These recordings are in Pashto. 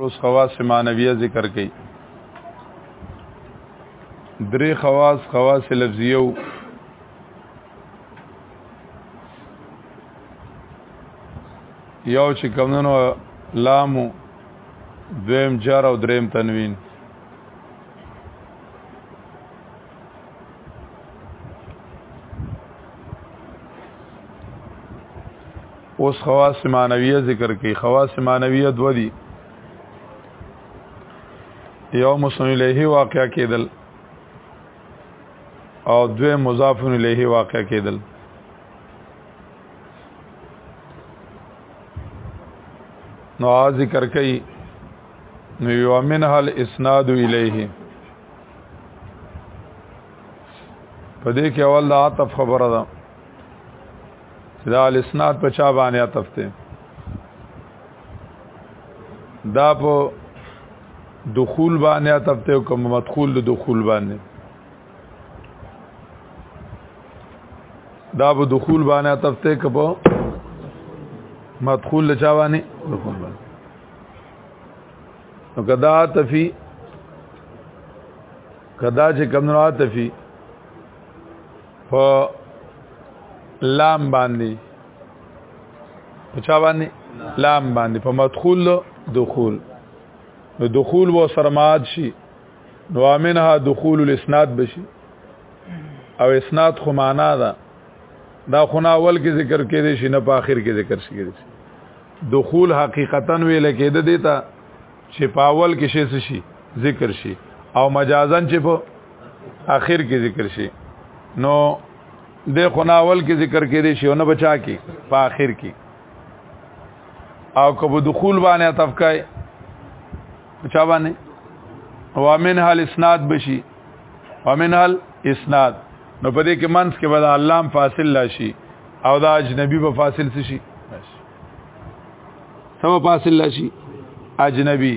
لوس خواص معنویه ذکر کړي درې خواص خواص لفظیو یو چې کمونو لامو دویم جار او دریم تنوین اوس خواص معنویه ذکر کوي خواص معنویه دو دي یو مسن الیه واقع کېدل او دوی مضاف الیه واقع کېدل نو ذکر کوي نو یو منها الاسناد الیه په دې کې اول د عطف خبره ده دا الاسناد په چا باندې عطف ته دا په دخول باندې عطف ته کوم مدخول د دخول باندې دا په دخول باندې عطف ته کوم مدخول لچا باندې دخول باندې نو کدا تفی کدا چې کمنو عطفی په لام باندې په چا باندې لام باندې په مدخول دخول نو دخول و سرماد شي نو امنها دخول الاسناد بشي او اسناد خو معنا ده دا خو نه اول کې ذکر کېدې شي نه په اخر کې ذکر شي دخول حقیقتا ویل کېده دیتا چې په اول کې شي شي ذکر شي او مجازن چې په اخر کې ذکر شي نو د خناول کې ذکر کې دي شونه بچا کې په اخر کې او کبو دخول باندې تفکای بچا باندې وامن حال اسناد بشي وامن حال اسناد نو په دې کې منس کې بل علام فاصل لاشي او دا اجنبي په فاصل څه شي سم فاصل لاشي اجنبي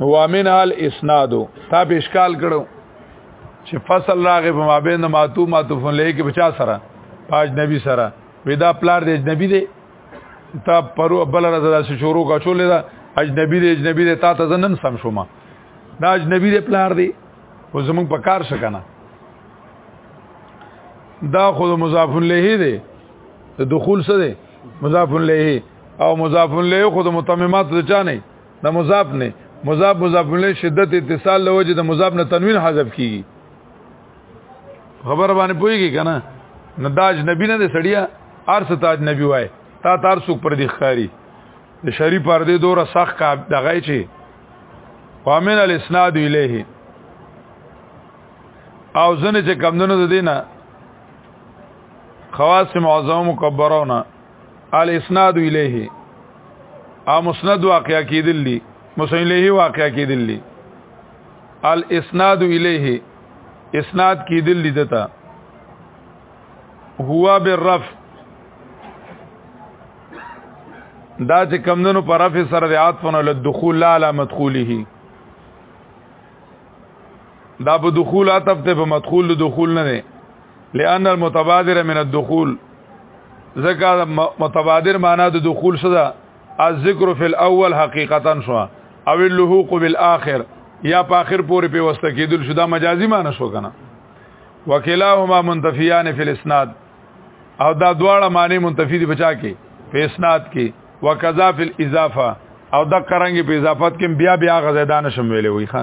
وامن حال اسنادو تا به اشکال کړو چې فصل راغې په مابین د ماتو ماتو فن لې کې بچا سره پاج نبی سره ودا پلار دې اجنبي دې تا پرو بل راځه داسې شروع کا چولې دا اجنبي دې اجنبي دې تا ته زنن سم شوم دا اجنبي دې پلار دې او زمونږ په کار شکنه دا خود مضاف الیه دې دخول څه دې مضاف الیه او مضاف الیه خود متممات د چا نه د مضاف نه مضاف مضاف الیه شدت اتصال له وجه د مضاف نه تنوین حذف کیږي خبر باندې پويږي کنه نه داج نبی نه سړیا ارس تاج نبی وای تا تار سوق پر دی خاري د شری پر دی دور سخ کا دغه چی وامن الاسناد الیه او زنه چې کمندونو د دینه خواص معظم مکبرونه الاسناد الیه ا مسند واقع کیدل دي مسند الیه واقع کیدل دي الاسناد الیه اسناد کیدل دي دته هو بالرف دا چې کمندونو پر رف سره د عاطفن له دخول لا علی مدخوله دا په دخول عطف ته په مدخول دخول نه نه لئن المتبادر من الدخول ذکر متبادر معنا د دخول صدا الذکر فی الاول حقیقتا شو او اللحوق بالاخر یا په اخر پورې په واسطه کېدل شو دا مجازي معنی شو کنه وکلاهما منتفیان فی الاسناد او دا دواړه معنی منتفی دي بچا کې په اسناد کې وکذا فی الاضافه او دا کرانګي په اضافت کې بیا بیا غزیدان شم ویلې وي ښا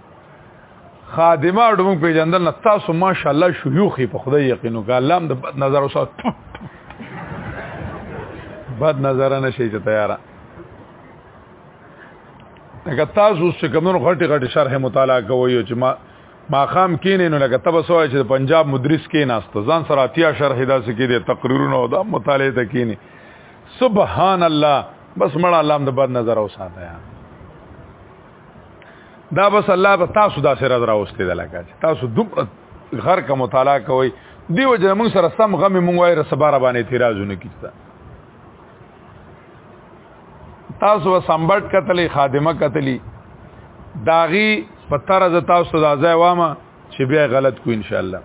خادمه اډو موږ پیژندل نه تاسو ماشاءالله شيوخ په خدای یقین وکړه الله هم د بد نظر اوسه بد نظر نه شي چې تیارا لکه تاسو چې کومو غټي غټي شرح مطالعه کوي چې ما ما خام کینې نو لکه تب سوای چې پنجاب مدرس کې ناست ځان سره اتیا شرح داسې کې دي تقریرونه او دا مطالعه ته کینې سبحان الله بس مړه الله د بد نظر اوسه تیارا دا بس الله په تاسو دا سره راوستي دا لکه تاسو دومره غر کا مطالعه کوي دیو جن موږ سره سم غم موږ وای رسبار باندې اعتراضونه کیستا تاسو سمبټ کتلې خادمه کتلې داغي په طرز تاسو دا ځای وامه چې بیا غلط کو ان شاء الله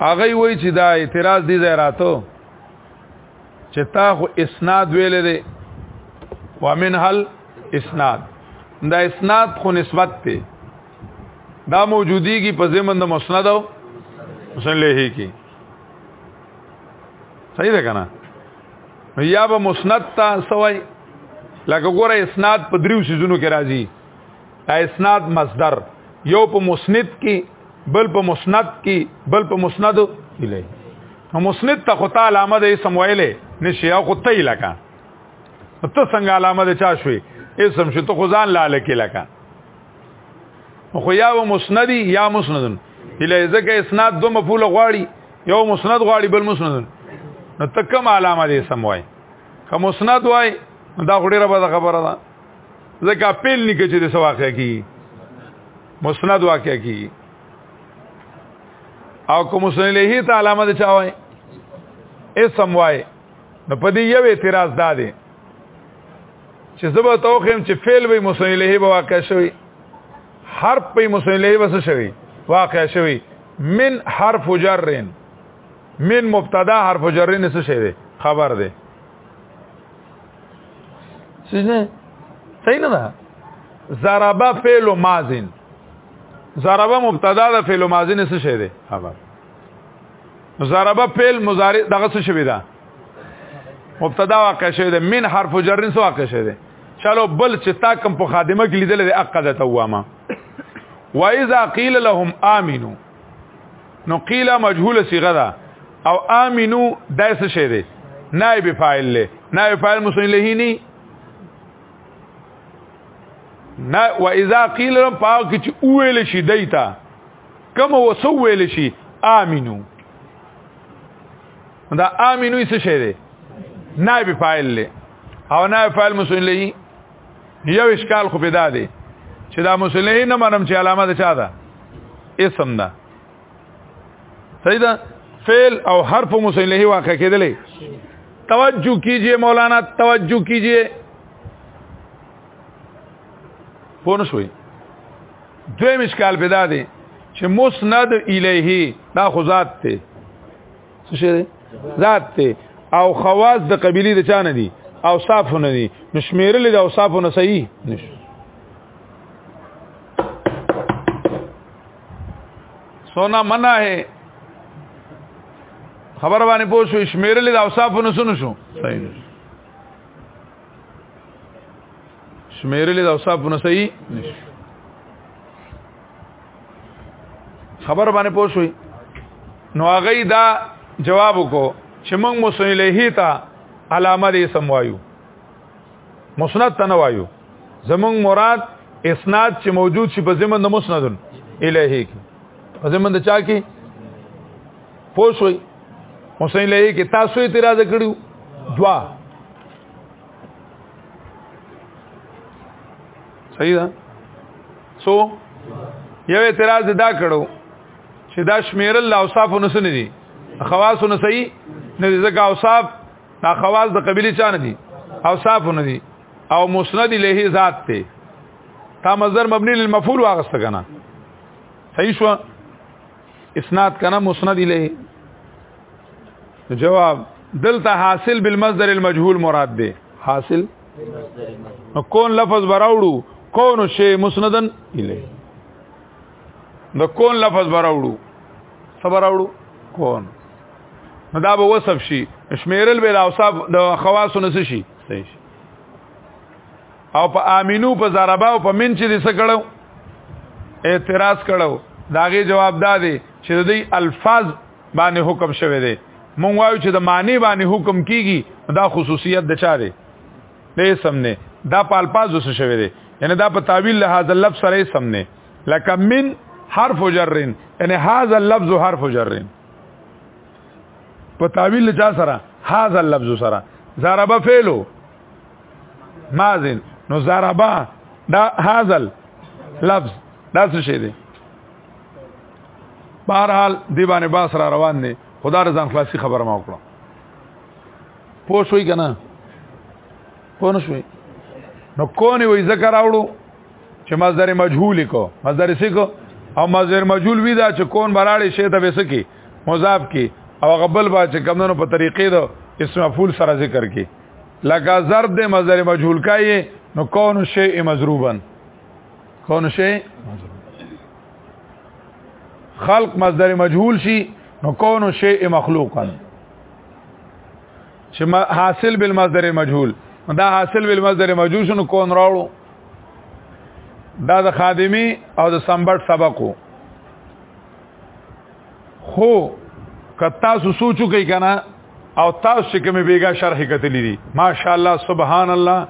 هغه وای چې دا اعتراض دي ځای راتو چې تا خو اسناد ویلې دی ومن هل اسناد دا اسناد خو نسبت ته دا موجودی کی په زمن د مسند او مسند له کی صحیح ده کنه یا به مسند تا سوای لکه ګوره اسناد په دریو سيزونو کې راځي دا اسناد مصدر یو په مسند کې بل په مسند کې بل په مسند الیه نو مسند ته خو تعالی علامه د اسم ویلې نشي او خو ته لکه ته څنګه علامه د چا شوي اسم شو ته خو ځان لاله کې لکه خو یا و مسندی یا مسندن اله ځکه اسناد دو مفعول غواړي یو مسند غواړي بل مسندن نو تکم علامه دې سم وای که مسند وای دا غړي را به خبره ده ځکه پیل نه کېږي د سواقه کی مسند واقع کی او کوم مسند له ته علامه ده چاوي اسم وای نو په دې یو اعتراض دا دی چې زبر توخم چې فعل به مسند له به واقع شوی حرف په مسند له وسه شوی واقع شوی من حرف جرن من مبتدا حرف جرن څه شوی خبر ده څه صحیح نه ده ضربا فعل ماضین ضربا مبتدا ده فعل ماضین څه شی دی خبر ضربا فعل مضارع دغه څه شی ده مبتدا واقع شوی ده من حرف جر څه واقع شوی ده چلو بل چې تا کوم په خادمه کې لیدل د عقد ته وامه واذا قيل لهم امنو نو قیل مجهول صيغه ده او امنو دایس شه ده نائب فاعل له نائب فاعل مسند له ني نا و اذا قيل لهم پاک چې اویل شي دیتا کوم وسو ویل شي امنو دا امنو څه شه ده نائب فاعل له او نائب فاعل مسند له یو اشکال خو پیدا دی چې دا مصلح نه منم چې علامه ده چا ده اسم ده صحیح ده فعل او حرف مصلح واقع کېدلې توجه کیجئے مولانا توجه کیجئے پوه شوي دویم اشکال پیدا دی چې مسند الیه دا خو ذات ته څه شي دی ذات ته او خواص د قبيله د چانه دي او صاف نه دي نشمیرل د او صاف نه صحیح نش سونا منع ہے خبر باندې پوه شو شمیرل د اوصاف نه سن شو صحیح شمیرل د اوصاف نه صحیح نشو خبر باندې پوښوي نو هغه دا جواب وکړو چې موږ مسند الیه ته علامه دې سم وایو مسند ته نه وایو زموږ مراد اسناد چې موجود شي په زمن د مسند الیه کې په زمن د چا کې پوښوي مسند الیه کې تاسو اعتراض کړیو دوا صحیح ده سو یو اعتراض دا کړو چې دا شمیر الله اوصاف نو سن دي خواص نو صحیح نه دي ځکه اوصاف دا خواص د قبيله چا نه دي اوصاف نو دي او مسند له ذات ته تا مصدر مبني للمفعول واغست کنه صحیح شو اسناد کنه مسند له جواب دلته حاصل بالمصدر المجهول مراد ده حاصل نو کون لفظ براوړو کون شی مسندن الی د کون لفظ براوړو صبراوړو کون نو دا به وصف شي شمیرل به د اوصاف د خواص نس شي او په امینو په زربا او په من چې دې سکړو اعتراض کړو داغه جواب دا دی چې د دې الفاظ باندې حکم شوه دی مونږ وایو چې د معنی باندې حکم کیږي دا خصوصیت د چا دی د اسم نه دا په الفاظ وسه شوی دی یعنی دا په تعویل له هاذ اللفظ سره اسم نه لکه من حرف جر یعنی هاذ اللفظ حرف جر په تعویل له چا سره هاذ اللفظ سره ضرب فعل ماذن نو ضرب دا هاذ لفظ دا څه شی دی بهرحال دی باندې باس را روان دي خدا رضان خلاصي خبر ما وکړه پوه شوي که نه پوه نه شوي نو کونې وایي ځکه راوړو چې مصدر مجهول کو مصدر څه کو او مصدر مجهول وی دا چې کون براړې شی ته وسه کی مضاف کی او غبل با چې کمونو په طریقې دو اسم مفعول سره ذکر کی لکه ضرب د مصدر مجهول کای نو کون شی مضروبن کون شي خلق مصدر مجهول شي نو کون شي مخلوقا چې حاصل بالمصدر مجهول دا حاصل بالمصدر مجهول شنو کون راوړو دا د خادمی او د سمبټ سبقو خو که تاسو سوچو کوي کنه او تاسو چې کومه بیګا شرح کتلی دي ماشاءالله سبحان الله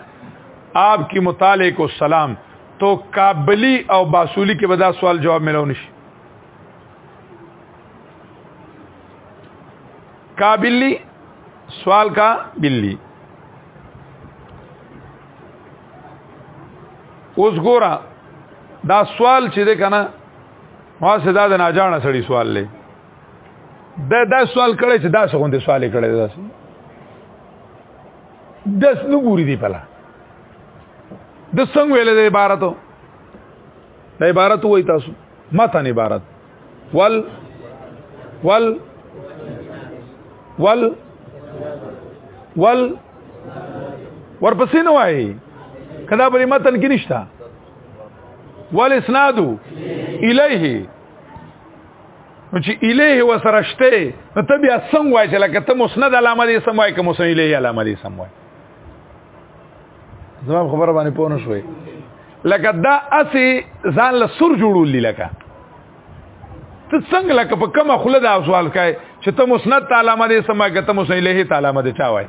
آپ کی مطالعه کو سلام تو کابلی او باسولی کې بدا سوال جواب ملو نشي کابلی سوال کا بلی اوس ګورا دا سوال چې ده کنه ما صدا د ناجانه سړی سوال لې دا دا سوال کړی چې دا څه غوندې سوال کړی دا څه دس نو ګوري دی پلا د څنګه ویل د عبارتو د عبارت وای تاسو متن عبارت ول ول ول ول ورپسې نه وای کدا په متن کې نشته والاسناد الیه نو چې الیه وسرشته نو ته بیا څنګه وای چې لکه ته مسند علامه دې سم وای که مسند الیه علامه دې سم وای زما خبره باندې پونه شوې لکه دا اسی ځان له سر جوړول لکه ته څنګه لکه په کومه خله دا سوال کوي چې ته مسند تعالی مده سمه ګته مسند له تعالی مده چا وای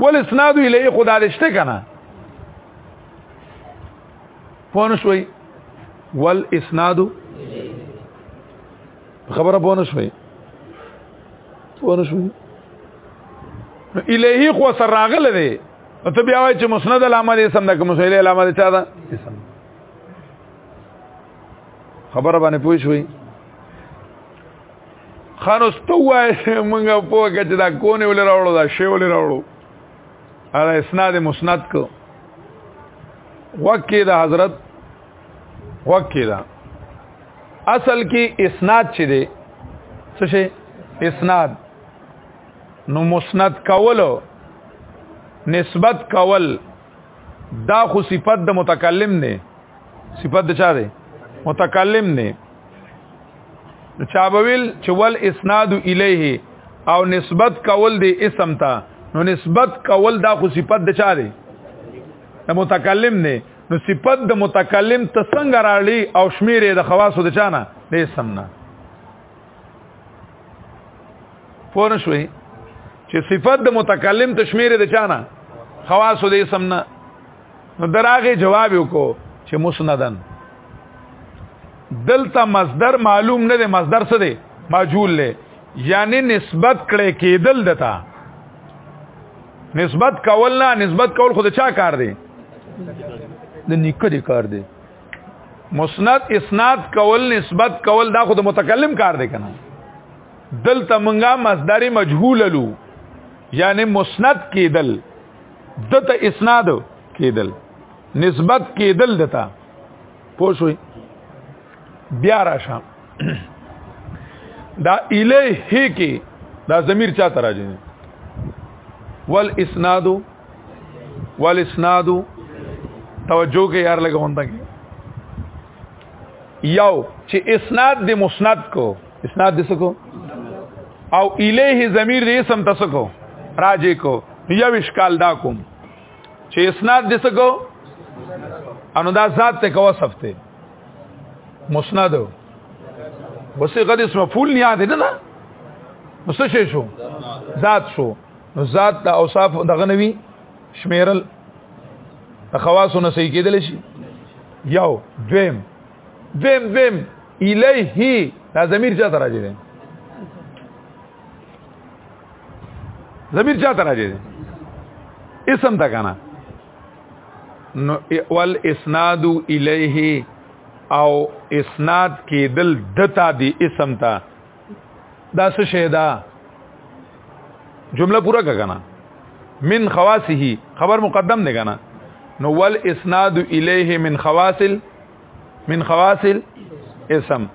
ول اسناد الیه خدا دې شته کنه پونه شوي ول اسناد خبره پونه شوي پونه شوي الیه خو سر راغله دي ته بیا وای چې مسند علامه دې سم ده کوم مسند علامه دې چا ده خبره باندې پوه شوي خانو ستوای مونږه په کچ دا کونه ولې راوړو دا شی ولې راوړو اره اسناد مسند کو وکي دا حضرت وکي دا اصل کې اسناد چي دي څه شي اسناد نو مسند کول نسبت کول دا خو صفت د متکلم نه صفت د چا دی متکلم نه چا بویل چې ول اسناد الیه او نسبت کول دی اسم ته نو نسبت کول دا خو صفت د چا دی د متکلم نه نو صفت د متکلم ته څنګه راړي او شمیرې د خواصو د چانه د اسم نه پوه شوي چې صفت د متکلم ته شمیرې د چانه خواصو د اسم نه نو دراغه جواب وکړو چې مسندن دلته مصدر معلوم نه دی مصدر څه دی مجهول له یعنی نسبت کړي کېدل دتا نسبت کول نه نسبت کول خود چا کار دی د نیکه دی کار دی مسند اسناد کول نسبت کول دا خود متکلم کار دی کنه دلته مونږه مصدر مجهول لو یعنی مسند کېدل دته اسناد کېدل نسبت کېدل دتا پوه شوي بیا راشه دا الیه کې دا ضمیر چا ته راځي ول اسناد ول اسناد توجه کې یار لګون تا کې یو چې اسناد د مسند کو اسناد د سکو او الیه ضمیر د اسم تسکو راځي کو یو اشکال دا کوم چې اسناد دې څه کو انو دا ذات ته کو وصف ته مسند بس غد اسم مفعول نه یاد نه بس شي شو ذات شو نو ذات د اوصاف دغه نوي شمیرل خواصو نه صحیح کېدل شي یو دویم دویم دویم الیه دا ضمیر چا ته راځي ضمیر چا ته راځي اسم تا کنه نو ول اسناد الیه او اسناد کې دل دتا دی اسم تا دا څه شی دا جمله پورا کا کنه من خواصه خبر مقدم دی کنه نو ول اسناد الیه من خواصل من خواصل اسم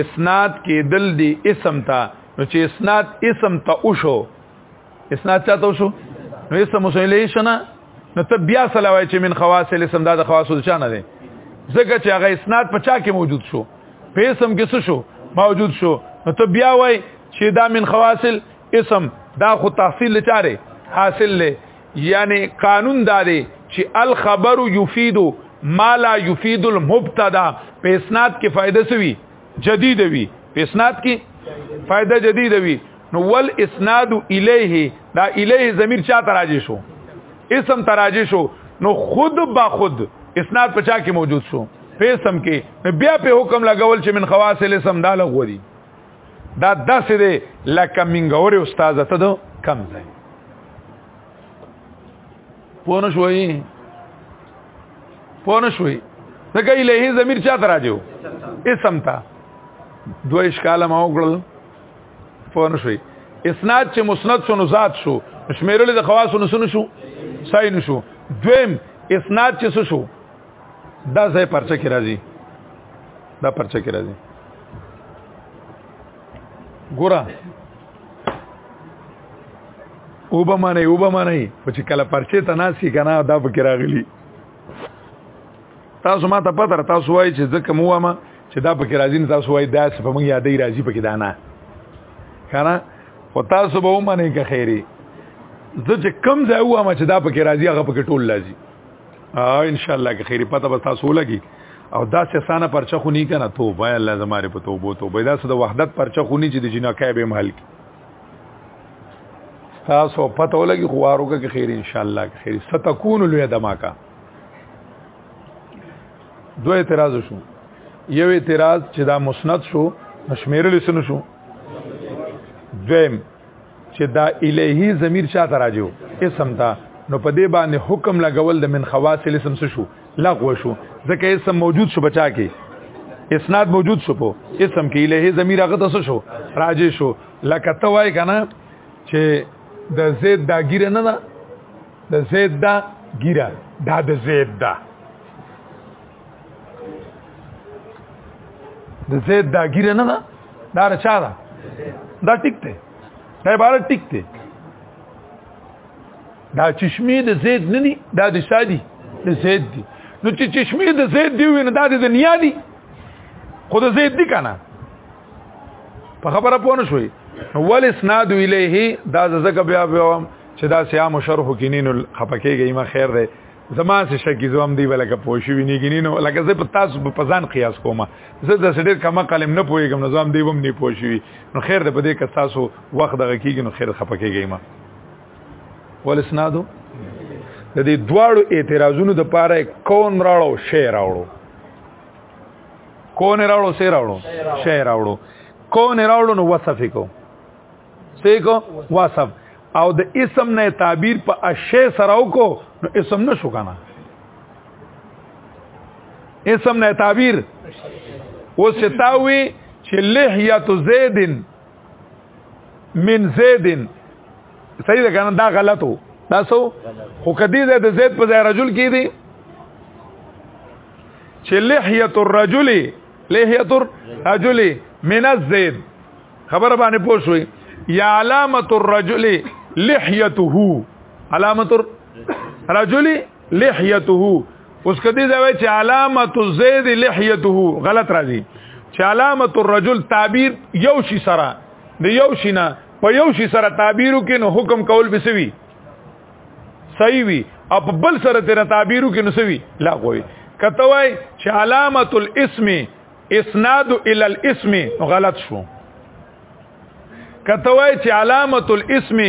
اسناد کې دل دی اسم تا نو چې اسناد اسم ته وشو اسناد چاته وشو نو اسم مسئله شنه نو ته بیا سلوای چې من خواص الاسم دا د خواص چا نه دی ځکه چې هغه اسناد په چا کې موجود شو په اسم کې څه شو موجود شو نو ته بیا وای چې دا من خواص اسم دا خو تحصیل لچاره حاصل لې یعنی قانون دا دی چې الخبر یفید ما لا یفید المبتدا په اسناد کې فائدہ سوي جدید وي په اسناد کې فائدہ جدید وي نو ول اسناد الیه دا الیه ضمیر چا تراجی شو اسم تراجی شو نو خود با خود اسناد پچا کې موجود شو په اسم کې بیا په حکم لګول چې من خواص الاسم دا لغوري دا داسې دی لکه منګورې استاد ته دو کم ځای پونه شوي پونه شوي دغه الهي ضمیر چا ته راځو اسم تا دوه اشکال ما وګړل پونه شوي اسناد چې مسند شو نو ذات شو شمیرل د خواصو نو شو صحیح نشو دویم اسناد چې شو دا ځای پرچه کې راځي دا پرچه کې راځي ګورا او به معنی او به معنی په چې کله پرچه ته ناسي کنه دا پکې راغلی تاسو ما ته پته تاسو وایي چې ځکه مو ما چې دا پکې راځي نه تاسو وایي دا څه په موږ یادې راځي پکې دا نه کنه او تاسو به ومنئ که خیری زه چې کم ځای وامه چې دا پکې راځي هغه پکې ټول راځي او ان شاء الله کې خیری پته به تاسو لګي او دا څه سانه پرچه خونی کنه تو وای الله زماره په توبو تو به دا څه د وحدت پرچه خونی چې د جنکای به مال کی تاسو پته ولګي خوارو کې خیر ان شاء الله کې خیر ستكون لوی دماکا دوه اعتراض شو یو اعتراض چې دا مسند شو شمیرل سن شو دویم چې دا الیه ضمیر چا ته راځو اسم ته نو په دې باندې حکم لګول د من خواص الاسم څه شو لغو شو ځکه اسم موجود شو بچا کې اسناد موجود شو په اسم کې الیه ضمیر هغه ته څه شو راځي شو لکه ته وای کنه چې د زید دا ګیره نه ده د زید دا ګیره دا د زید دا د زید دا ګیره نه ده دا رچا ده دا ټیک ته دا عبارت ټیک ته دا چشمه د زید نه دي دا د شادي د زید دي نو چې چشمه د زید دی ویني دا د دنیا دي خو د زید دي کنه په خبره پوه نه شوي ول اسناد الیه دا زګه بیا بیا چې دا سیام شرح کینین خپکیږي ما خیر دی زما څه شکی زوم دی ولکه پوښی ویني ګینې نو لکه زه په تاسو په ځان قیاس کوم زه د سړي کما قلم نه پوهیږم نو زوم دی وم نه پوښی نو خیر ده په دې کې تاسو وخت دغه کیږي نو خیر خپکیږي ما ولسنادو د دې دواړو اعتراضونو د پاره کون راړو شی راړو کون راړو شی راړو شی راړو کون راړو نو وصف کو سیکو واسب او د اسم نه تعبیر په اشی سره وکړو نو اسم نشو کنه اسم نه تعبیر او ستاوي چې لحیت زید من زید صحیح ده کنه دا غلطو دا سو خو کدی ده د زید په ځای رجل کې دي چې لحیت الرجل لحیت الرجل من الزید خبر باندې پوښوي یا علامت الرجل لحیته علامت الرجل لحیته اوس کدی ځوی چې علامت زید لحیته غلط راځي چې علامت الرجل تعبیر یو شی سره د یو شی نه په یو شی سره تعبیرو کې نو حکم کول بسوي صحیح وي او په بل سره تیر تعبیرو کې نو سوي لا کوي کته وای چې علامت الاسم اسناد الى الاسم غلط شو کته وای چې علامت الاسم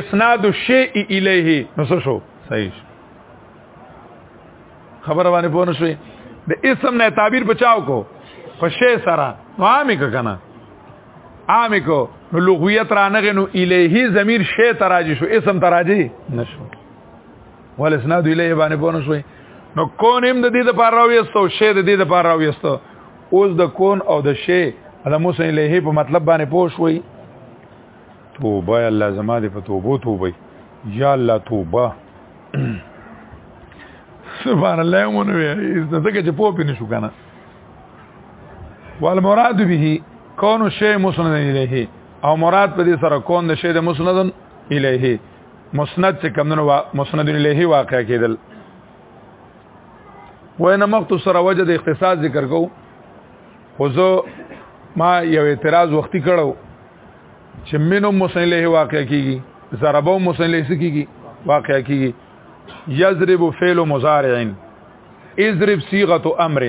اسناد الشیء الیه نو څه شو صحیح شو خبر باندې پوه نشوي د اسم نه تعبیر بچاو کو په شی سره نو عامې کو کنه عامې کو نو لغویت رانغه نو الیه ضمیر شی تراجی شو اسم تراجی نشو ول اسناد الیه باندې پونه شوي نو کون هم د دې د پاره راويستو شی د دې د پاره راويستو اوس د کون او د شی د موسی الیه په مطلب باندې پوه شوي توبه الله زما دې په توبو توبه یا الله توبه سبحان الله مونږ وي زده چې پوه پینې شو کنه والمراد به کون شی مسند الیه او مراد په دې سره کون د شی د مسند الیه مسند چې کمنو مسند الیه واقع کېدل وینه مختصر سره وجه د اختصاص ذکر کو خو زه ما یو اعتراض وختي کړو چې منو مسند الیه واقع کیږي ضربو مسند الیه کیږي واقع کیږي یضرب فعل مضارع اضرب صيغه امر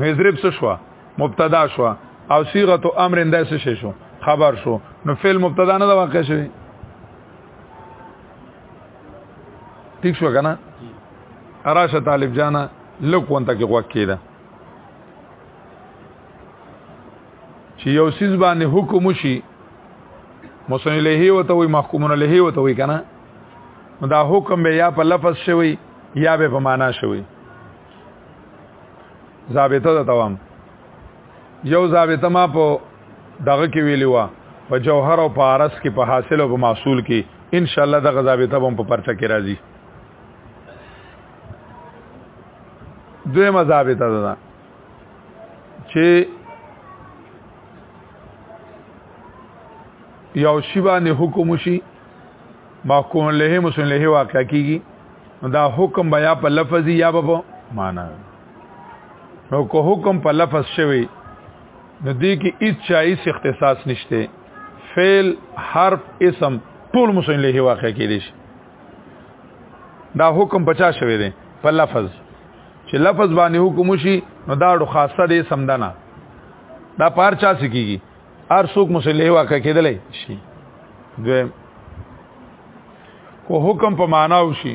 اضرب څه شو مبتدا شو او صيغه امر انداسه شو خبر شو نو فعل مبتدا نه واقع شوی ټیک شو کنه راشه طالب جانا لوک وانت کې غوږ کېده چې یو سیز باندې حکم شي مصنع له وته وي محکومون له وته وي کنه دا حکم به یا په لفظ شوی یا به په معنا شوی ضابطه ده توام یو ضابطه ما په دغه کې ویلی و په جوهر او په عرس کې په حاصل او په محصول کې ان شاء الله دغه ضابطه هم په پرچا کې راځي دویمه ضابطه ده چې یو شی باندې حکم شي محکوم له مسلم له واقع کیږي دا حکم بیا په لفظي یا په معنا نو کو حکم په لفظ شوی نو دې کې هیڅ چایس اختصاص نشته فعل حرف اسم ټول مسلمان له واقع کېږي دا حکم بچا شوی دی په لفظ چې لفظ باندې حکم شي نو دا ډو خاصه دی سمدنه دا پار چا سکیږي هر څوک مسلې واقع کېدلې شي دوی کو حکم په معنا وشي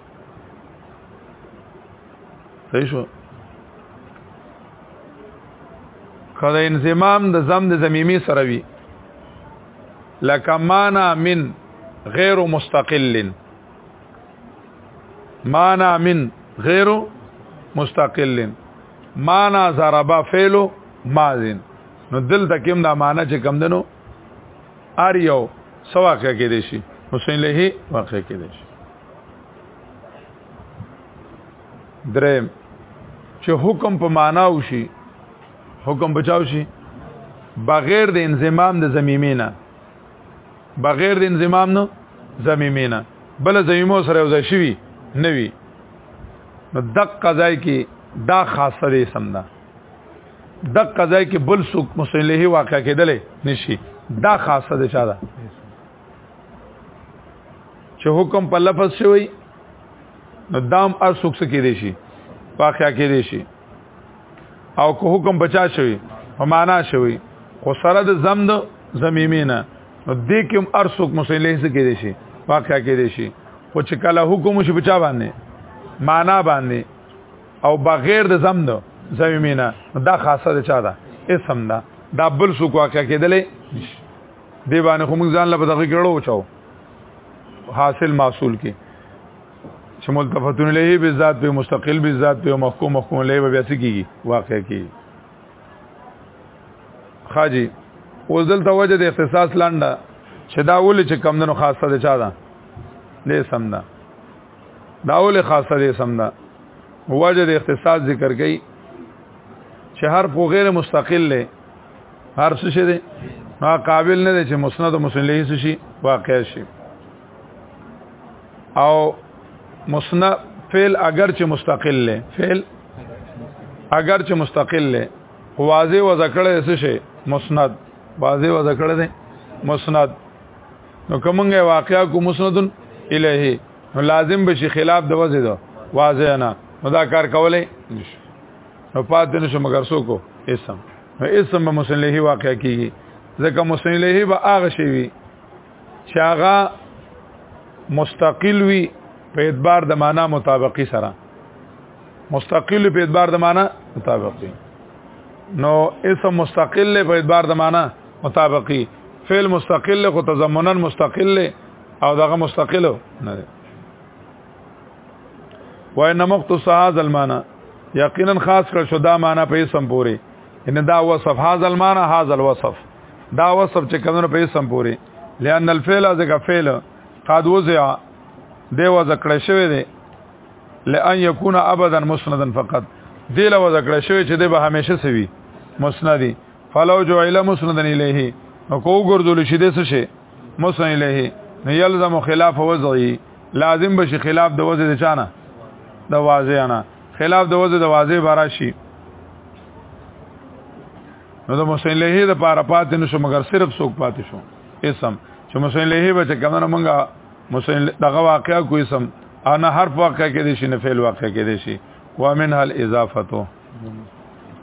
صحیح شو کله انضمام د زم د زمیمی سره وی لکه معنا من غیر مستقل معنا من غیر مستقل معنا ضربا فعل ماذن نو دل تکیم دا معنا چې کم دنو ار یو سواقه کې دي شي حسین له واقع کې دي شي درم چې حکم په معنا وشي حکم بچاو شي بغیر د انضمام د زمیمینه بغیر د انضمام نو زمیمینه بل زمیمو سره یو ځای شوی نه وی نو دق قضای کې دا خاصه دی سم ده دق قضای کې بل سوک مصلحي واقع کېدلې نشي دا خاصه ده چا ده چې حکم په لفظ شوی نو دام ار سوکس کې دی شي پاخیا کې دی شي او که حکم بچا شوی په معنا شوی خو سره د زم د زمیمینه نو دې کوم ار سوک مسلې څه کې دی شي پاخیا کې دی شي خو چې کله حکم شي بچا باندې معنا باندې او بغیر د زم د زمیمینه دا خاصه ده چا ده اسم ده دا بل سوک واقع کېدلې دی باندې خو موږ ځان له دغه کړو چاو حاصل محصول کې چې ملتفتون له به ذات په مستقل به ذات په محکوم محکوم له به بیاس کیږي واقع کیږي خاجي اوس دلته وجه د اختصاص لاندا چې دا ول چې کم دنو خاصه ده چا ده دې سم ده دا ول خاصه دې سم ده وجه د اختصاص ذکر کړي چې هر په غیر مستقل له هر څه شي دی نو قابل نه دی چې مسند او مسند له شي واقع شي او مسند فعل اگر چې مستقل له فعل اگر چې مستقل له واضح و ذکر څه شي مسند واضح و ذکر دی مسند نو کومه واقعا کو مسندن الیه لازم به شي خلاف د وځي دو واضح نه نو دا کار کولای نشي نو پات نه شو مگر سو کو اسم نو اسم به مسند له واقع کیږي ځکه مسند له به هغه شی وي چې هغه مستقل وي په اعتبار د معنا مطابقي سره مستقل په اعتبار د معنا مطابقي نو اسم مستقل په اعتبار د معنا مطابقي فعل مستقل خو تضمنا مستقل او دغه مستقل نه وای نه مختص هاذ المانا یقینا خاص کړ شو دا معنا په اسم پوری ان دا وصف هاذ المانا هاذ الوصف دا وصف چې کمنو په اسم پوری لئن الفعل ذکا فعل قد وزع دی وز کړ شوی دی لئن یکون ابدا مسندا فقط دی لوز کړ شوی چې دی به همیشه سوی مسندی فلو جو اله مسندا الیه نو کو ګرځول شي د څه شي مسند الیه نو یلزم خلاف وضعی لازم بشي خلاف د وزه د چانه د واضح نه خلاف د وزه د واضح بارا شي نو د مسلم له د پاره پاتې نشو مګر صرف څوک پاتې شو اسم چې مسلم له به چې کمنه مونږه مسلم دغه واقعیا کو اسم انا حرف واقع کې دي شي نه فعل واقع کې دي شي ومنها الاضافه